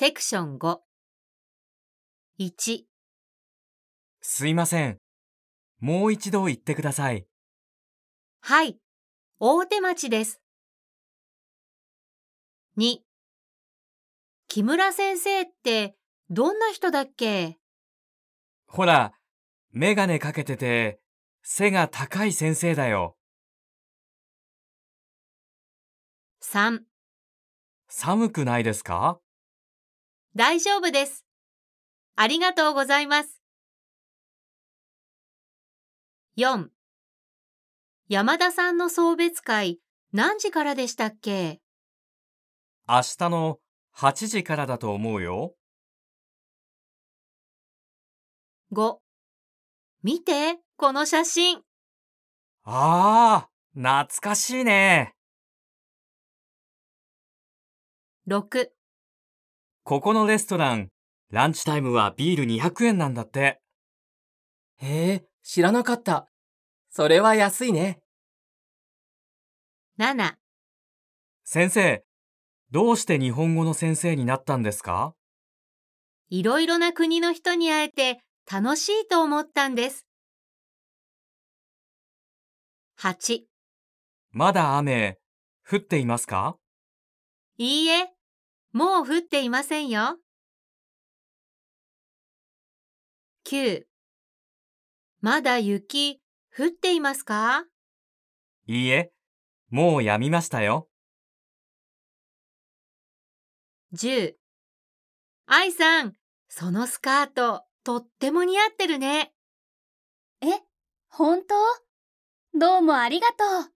セクション5。1、すいません。もう一度言ってください。はい、大手町です。2、木村先生ってどんな人だっけ？ほら、メガネかけてて、背が高い先生だよ。?3、寒くないですか？大丈夫です。ありがとうございます。4山田さんの送別会何時からでしたっけ？明日の8時からだと思うよ。?5 見て、この写真。ああ、懐かしいね。6ここのレストラン、ランチタイムはビール200円なんだって。へえ、知らなかった。それは安いね。7先生、どうして日本語の先生になったんですか？いろいろな国の人に会えて楽しいと思ったんです。8まだ雨、降っていますか？いいえ、もう降っていませんよ。9まだ雪降っていますか？いいえ、もうやみましたよ。?10 愛さん、そのスカートとっても似合ってるね。え、本当？どうもありがとう。